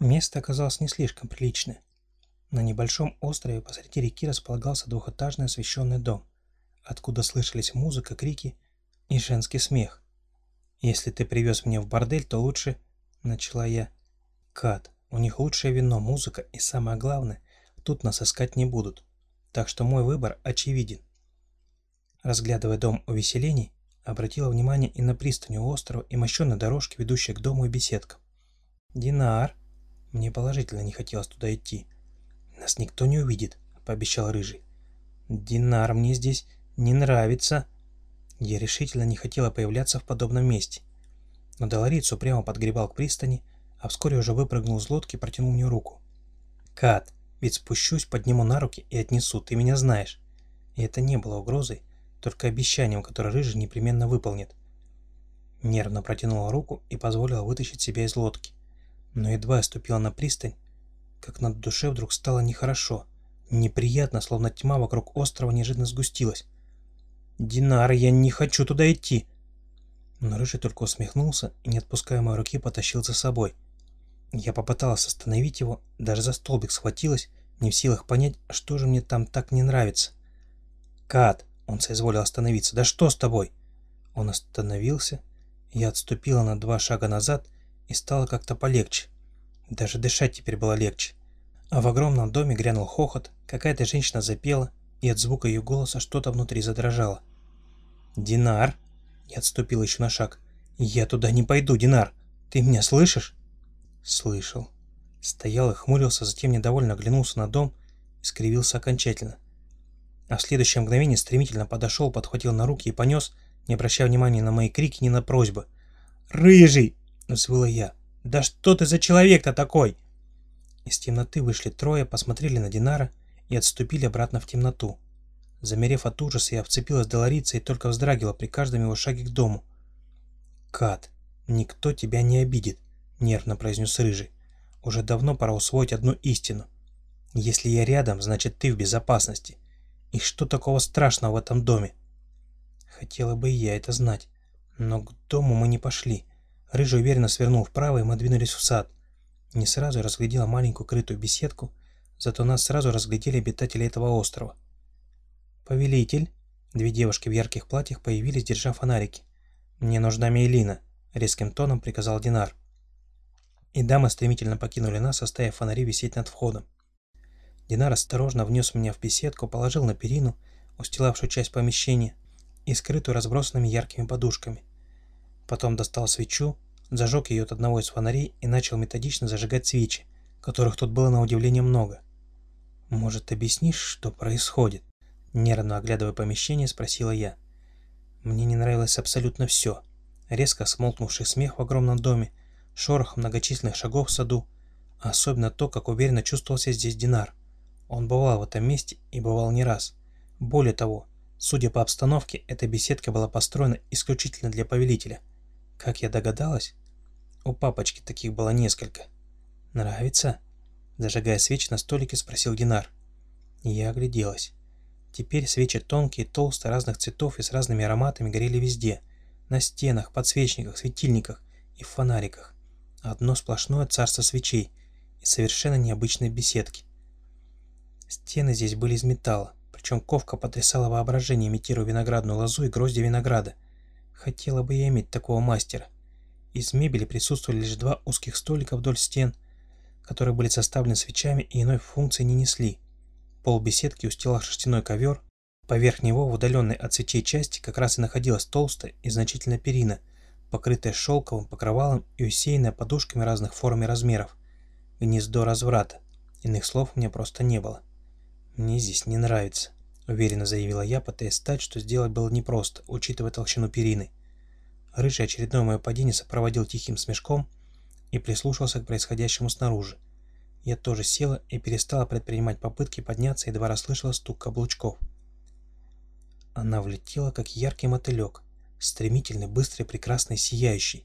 Место оказалось не слишком приличное. На небольшом острове посреди реки располагался двухэтажный освещенный дом, откуда слышались музыка, крики и женский смех. «Если ты привез меня в бордель, то лучше...» — начала я. «Кат, у них лучшее вино, музыка и самое главное, тут нас искать не будут. Так что мой выбор очевиден». Разглядывая дом увеселений, обратила внимание и на пристань у острова и мощенной дорожки, ведущей к дому и беседкам. «Динар!» Мне положительно не хотелось туда идти. «Нас никто не увидит», — пообещал Рыжий. «Динар, мне здесь не нравится». Я решительно не хотела появляться в подобном месте. Но Долорец упрямо подгребал к пристани, а вскоре уже выпрыгнул из лодки и протянул мне руку. «Кат, ведь спущусь, подниму на руки и отнесу, ты меня знаешь». И это не было угрозой, только обещанием, которое Рыжий непременно выполнит. Нервно протянула руку и позволила вытащить себя из лодки но едва я ступила на пристань, как на душе вдруг стало нехорошо, неприятно, словно тьма вокруг острова неожиданно сгустилась. «Динар, я не хочу туда идти!» Но Рыжий только усмехнулся и, не отпуская моей руки, потащил за собой. Я попыталась остановить его, даже за столбик схватилась, не в силах понять, что же мне там так не нравится. «Кат!» — он соизволил остановиться. «Да что с тобой?» Он остановился, я отступила на два шага назад и стало как-то полегче. Даже дышать теперь было легче. А в огромном доме грянул хохот, какая-то женщина запела, и от звука ее голоса что-то внутри задрожало. «Динар!» Я отступил еще на шаг. «Я туда не пойду, Динар! Ты меня слышишь?» Слышал. Стоял и хмурился, затем недовольно оглянулся на дом и скривился окончательно. А в следующее мгновение стремительно подошел, подхватил на руки и понес, не обращая внимания на мои крики, ни на просьбы. «Рыжий! — взвыла я. «Да что ты за человек-то такой?» Из темноты вышли трое, посмотрели на Динара и отступили обратно в темноту. Замерев от ужаса, я вцепилась до Ларицы и только вздрагивала при каждом его шаге к дому. «Кат, никто тебя не обидит», — нервно произнес Рыжий. «Уже давно пора усвоить одну истину. Если я рядом, значит ты в безопасности. И что такого страшного в этом доме?» Хотела бы я это знать, но к дому мы не пошли. Рыжий уверенно свернул вправо, и мы двинулись в сад. Не сразу разглядела маленькую крытую беседку, зато нас сразу разглядели обитатели этого острова. «Повелитель!» Две девушки в ярких платьях появились, держа фонарики. «Мне нужна Мейлина», — резким тоном приказал Динар. И дамы стремительно покинули нас, оставив фонари висеть над входом. Динар осторожно внес меня в беседку, положил на перину, устилавшую часть помещения, и скрытую разбросанными яркими подушками. Потом достал свечу, зажег ее от одного из фонарей и начал методично зажигать свечи, которых тут было на удивление много. «Может, объяснишь, что происходит?» Нервно оглядывая помещение, спросила я. Мне не нравилось абсолютно все. Резко смолкнувший смех в огромном доме, шорох многочисленных шагов в саду, а особенно то, как уверенно чувствовался здесь Динар. Он бывал в этом месте и бывал не раз. Более того, судя по обстановке, эта беседка была построена исключительно для повелителя. Как я догадалась, у папочки таких было несколько. «Нравится?» Зажигая свечи на столике, спросил Динар. Я огляделась. Теперь свечи тонкие, толстые, разных цветов и с разными ароматами горели везде. На стенах, подсвечниках, светильниках и фонариках. Одно сплошное царство свечей и совершенно необычной беседки. Стены здесь были из металла, причем ковка потрясала воображение, имитируя виноградную лозу и грозди винограда. Хотела бы я иметь такого мастера. Из мебели присутствовали лишь два узких столика вдоль стен, которые были составлены свечами и иной функции не несли. Пол беседки устилал шерстяной ковер, поверх него в удаленной от свечей части как раз и находилась толстая и значительная перина, покрытая шелковым покрывалом и усеянная подушками разных форм и размеров. Гнездо разврата. Иных слов у меня просто не было. «Мне здесь не нравится», — уверенно заявила я, пытаясь стать, что сделать было непросто, учитывая толщину перины. Рыжий очередное мое падение сопроводил тихим смешком и прислушался к происходящему снаружи. Я тоже села и перестала предпринимать попытки подняться, едва расслышала стук каблучков. Она влетела, как яркий мотылек, стремительный, быстрый, прекрасный, сияющий.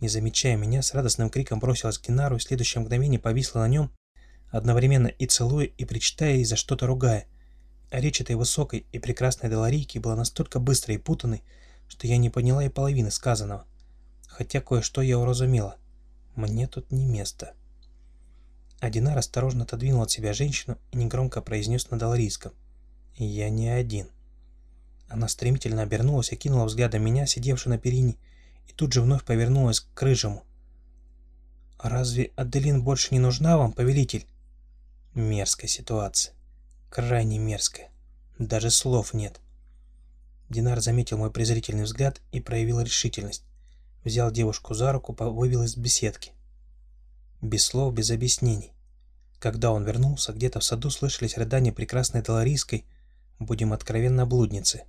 Не замечая меня, с радостным криком бросилась к Динару и в следующее мгновение повисла на нем, одновременно и целуя, и причитая, и за что-то ругая. Речь этой высокой и прекрасной Доларийки была настолько быстрой и путанной, что я не поняла и половины сказанного. Хотя кое-что я уразумела. Мне тут не место. а Динар осторожно отодвинул от себя женщину и негромко произнес на доларийском. «Я не один». Она стремительно обернулась и кинула взглядом меня, сидевшую на перине, и тут же вновь повернулась к рыжему. «Разве Аделин больше не нужна вам, повелитель?» Мерзкая ситуация. Крайне мерзкая. Даже слов нет. Динар заметил мой презрительный взгляд и проявил решительность. Взял девушку за руку, вывел из беседки. Без слов, без объяснений. Когда он вернулся, где-то в саду слышались рыдания прекрасной Таларийской, будем откровенно блудницы.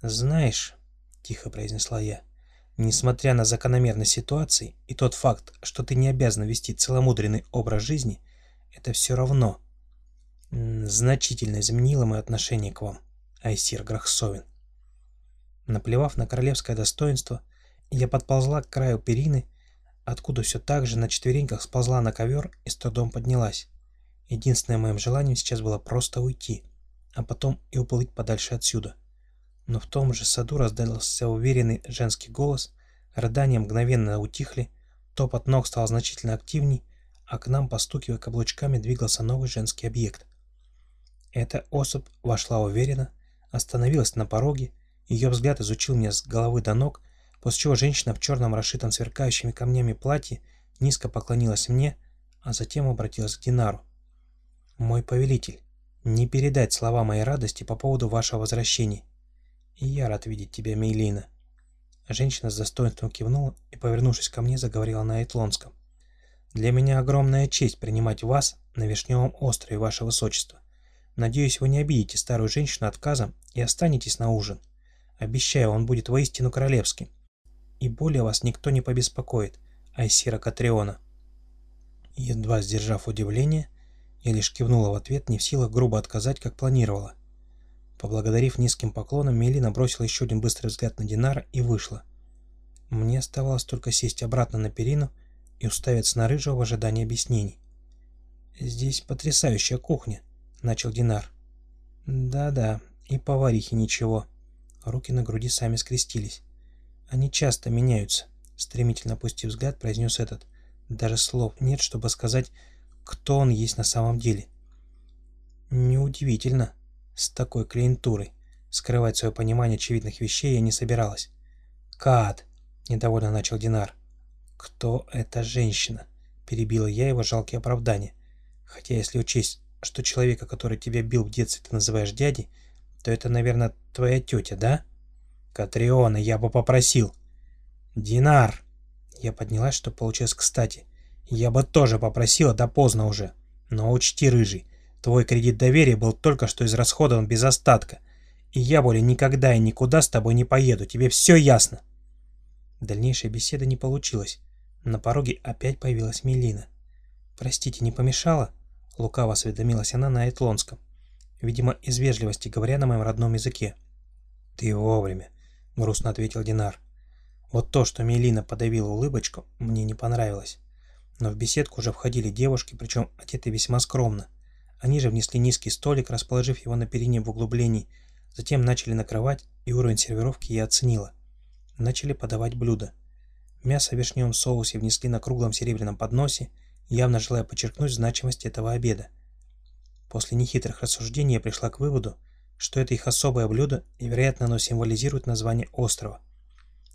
«Знаешь», — тихо произнесла я, — «несмотря на закономерность ситуации и тот факт, что ты не обязан вести целомудренный образ жизни, это все равно значительно изменило мое отношение к вам, Айсир Грахсовин». Наплевав на королевское достоинство, я подползла к краю перины, откуда все так же на четвереньках сползла на ковер и с трудом поднялась. Единственным моим желанием сейчас было просто уйти, а потом и уплыть подальше отсюда. Но в том же саду раздался уверенный женский голос, рыдания мгновенно утихли, топот ног стал значительно активней, а к нам, постукивая каблучками, двигался новый женский объект. Эта особь вошла уверенно, остановилась на пороге, ее взгляд изучил меня с головы до ног, после чего женщина в черном расшитом сверкающими камнями платье низко поклонилась мне, а затем обратилась к Динару. «Мой повелитель, не передать слова моей радости по поводу вашего возвращения. И я рад видеть тебя, Мейлина». Женщина с достоинством кивнула и, повернувшись ко мне, заговорила на Этлонском. «Для меня огромная честь принимать вас на Вишневом острове, ваше высочество. Надеюсь, вы не обидите старую женщину отказом и останетесь на ужин. Обещаю, он будет воистину королевским. И более вас никто не побеспокоит, Айсира Катриона». Едва сдержав удивление, я лишь кивнула в ответ, не в силах грубо отказать, как планировала. Поблагодарив низким поклоном, Мелина бросила еще один быстрый взгляд на Динара и вышла. Мне оставалось только сесть обратно на перину и уставиться на Рыжего в ожидании объяснений. «Здесь потрясающая кухня», — начал Динар. «Да-да, и поварихи ничего». Руки на груди сами скрестились. «Они часто меняются», — стремительно опустив взгляд, произнес этот. «Даже слов нет, чтобы сказать, кто он есть на самом деле». «Неудивительно, с такой клиентурой. Скрывать свое понимание очевидных вещей я не собиралась». «Кат!» — недовольно начал Динар. «Кто эта женщина?» — перебила я его жалкие оправдания. «Хотя если учесть, что человека, который тебя бил в детстве, ты называешь дядей, то это, наверное, твоя тетя, да? Катриона, я бы попросил. Динар. Я поднялась, чтобы получилось кстати. Я бы тоже попросила, да поздно уже. Но учти, рыжий, твой кредит доверия был только что израсходован без остатка. И я более никогда и никуда с тобой не поеду. Тебе все ясно? Дальнейшая беседа не получилась. На пороге опять появилась Мелина. «Простите, не помешала?» Лукаво осведомилась она на Этлонском видимо, из вежливости, говоря на моем родном языке. «Ты вовремя», — грустно ответил Динар. Вот то, что Мелина подавила улыбочку, мне не понравилось. Но в беседку уже входили девушки, причем одеты весьма скромно. Они же внесли низкий столик, расположив его на перине в углублении, затем начали накрывать, и уровень сервировки я оценила. Начали подавать блюда. Мясо в вишневом соусе внесли на круглом серебряном подносе, явно желая подчеркнуть значимость этого обеда. После нехитрых рассуждений я пришла к выводу, что это их особое блюдо, и, вероятно, оно символизирует название острова.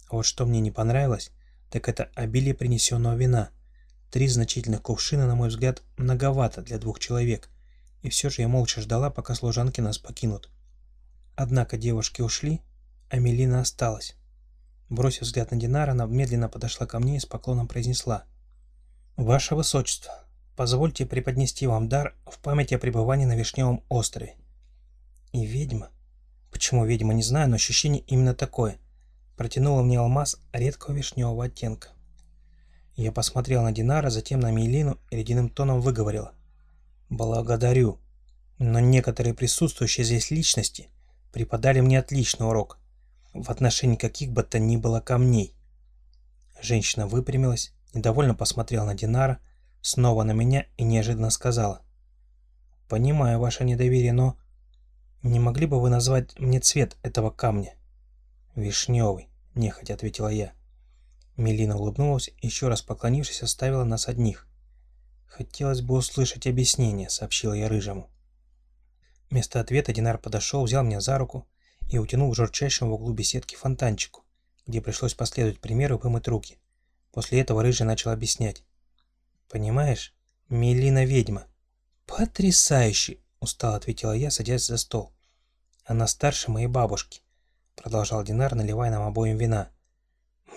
А вот что мне не понравилось, так это обилие принесенного вина. Три значительных кувшина, на мой взгляд, многовато для двух человек, и все же я молча ждала, пока служанки нас покинут. Однако девушки ушли, а Мелина осталась. Бросив взгляд на Динара, она медленно подошла ко мне и с поклоном произнесла. «Ваше Высочество, Позвольте преподнести вам дар в память о пребывании на Вишневом острове. И ведьма? Почему ведьма, не знаю, но ощущение именно такое. Протянула мне алмаз редкого вишневого оттенка. Я посмотрел на Динара, затем на Мейлину и ледяным тоном выговорила. «Благодарю, но некоторые присутствующие здесь личности преподали мне отличный урок в отношении каких бы то ни было камней». Женщина выпрямилась, недовольно посмотрела на Динара, снова на меня и неожиданно сказала. «Понимаю ваше недоверие, но... Не могли бы вы назвать мне цвет этого камня?» «Вишневый», — нехотя ответила я. Мелина улыбнулась еще раз поклонившись, оставила нас одних. «Хотелось бы услышать объяснение», — сообщил я Рыжему. Вместо ответа Динар подошел, взял меня за руку и утянул к журчащему в углу беседки фонтанчику, где пришлось последовать примеру и вымыть руки. После этого Рыжий начал объяснять. «Понимаешь, Мелина ведьма». «Потрясающе!» — устало ответила я, садясь за стол. «Она старше моей бабушки», — продолжал Динар, наливая нам обоим вина.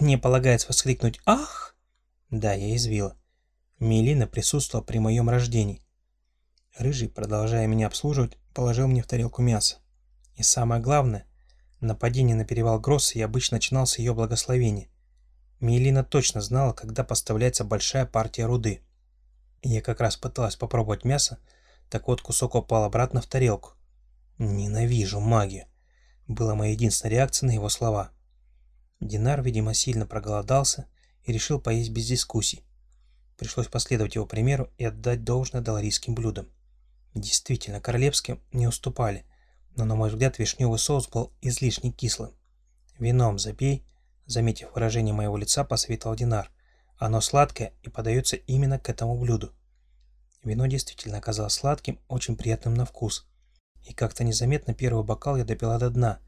«Мне полагается воскликнуть «Ах!» Да, я извила. Мелина присутствовала при моем рождении. Рыжий, продолжая меня обслуживать, положил мне в тарелку мясо. И самое главное, нападение на перевал Гросса я обычно начинал с ее благословения. Мелина точно знала, когда поставляется большая партия руды. Я как раз пыталась попробовать мясо, так вот кусок упал обратно в тарелку. «Ненавижу магию», была моя единственная реакция на его слова. Динар, видимо, сильно проголодался и решил поесть без дискуссий. Пришлось последовать его примеру и отдать должное доларийским блюдам. Действительно, королевским не уступали, но, на мой взгляд, вишневый соус был излишне кислым. «Вином запей», заметив выражение моего лица, посоветовал Динар. «Оно сладкое и подается именно к этому блюду». Вино действительно оказалось сладким, очень приятным на вкус. И как-то незаметно первый бокал я допила до дна.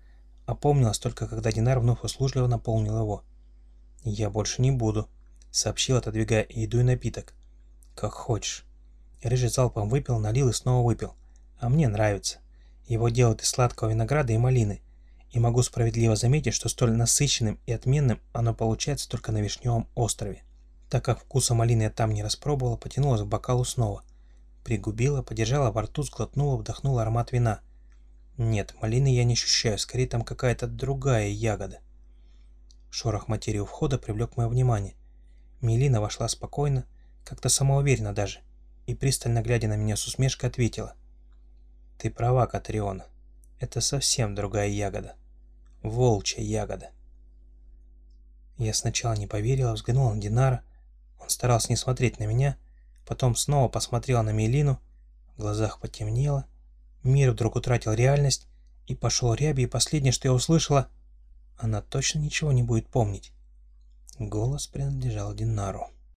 Опомнилась только, когда Динар вновь услужливо наполнил его. «Я больше не буду», — сообщил, отодвигая еду и напиток. «Как хочешь». Рыжий залпом выпил, налил и снова выпил. А мне нравится. Его делают из сладкого винограда и малины. И могу справедливо заметить, что столь насыщенным и отменным оно получается только на Вишневом острове. Так как вкуса малины я там не распробовала, потянулась к бокалу снова. Пригубила, подержала во рту, сглотнула, вдохнула аромат вина. Нет, малины я не ощущаю, скорее там какая-то другая ягода. Шорох материи у входа привлек мое внимание. Мелина вошла спокойно, как-то самоуверенно даже и, пристально глядя на меня с усмешкой, ответила. «Ты права, Катриона. Это совсем другая ягода. Волчья ягода». Я сначала не поверила, взглянула на Динара. Он старался не смотреть на меня, потом снова посмотрела на Мелину, в глазах потемнело, мир вдруг утратил реальность и пошел ряби, и последнее, что я услышала, она точно ничего не будет помнить. Голос принадлежал Динару.